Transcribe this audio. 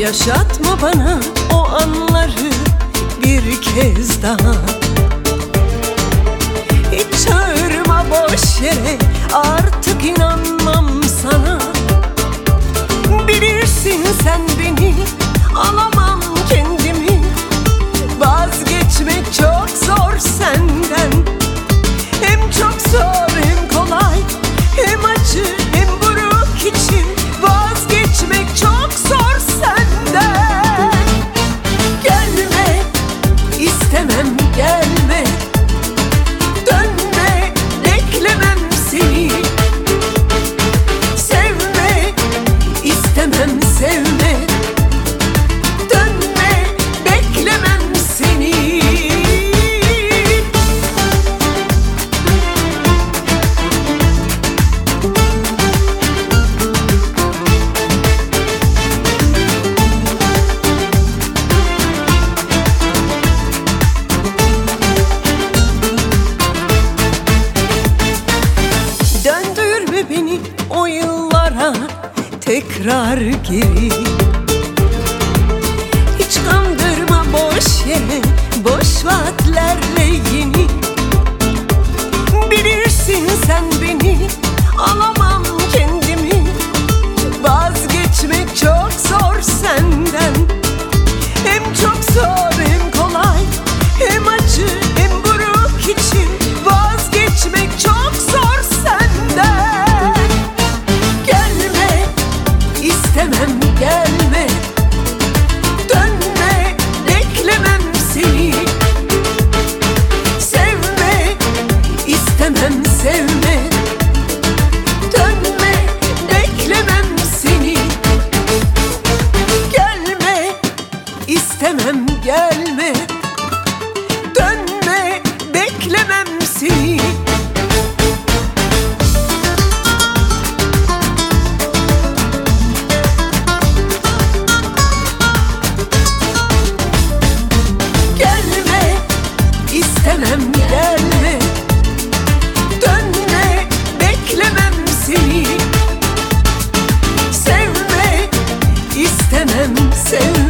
Yaşatma bana o anları bir kez daha. Hiç çağırma boş yere artık inanmam sana. Bilirsin sen beni alamam tekrar geri. Hiç kandırma boş yere boş vaatlerle gelme. Dönme beklemem seni. Gelme istemem gelme. Dönme beklemem seni. Sevme istemem sevme.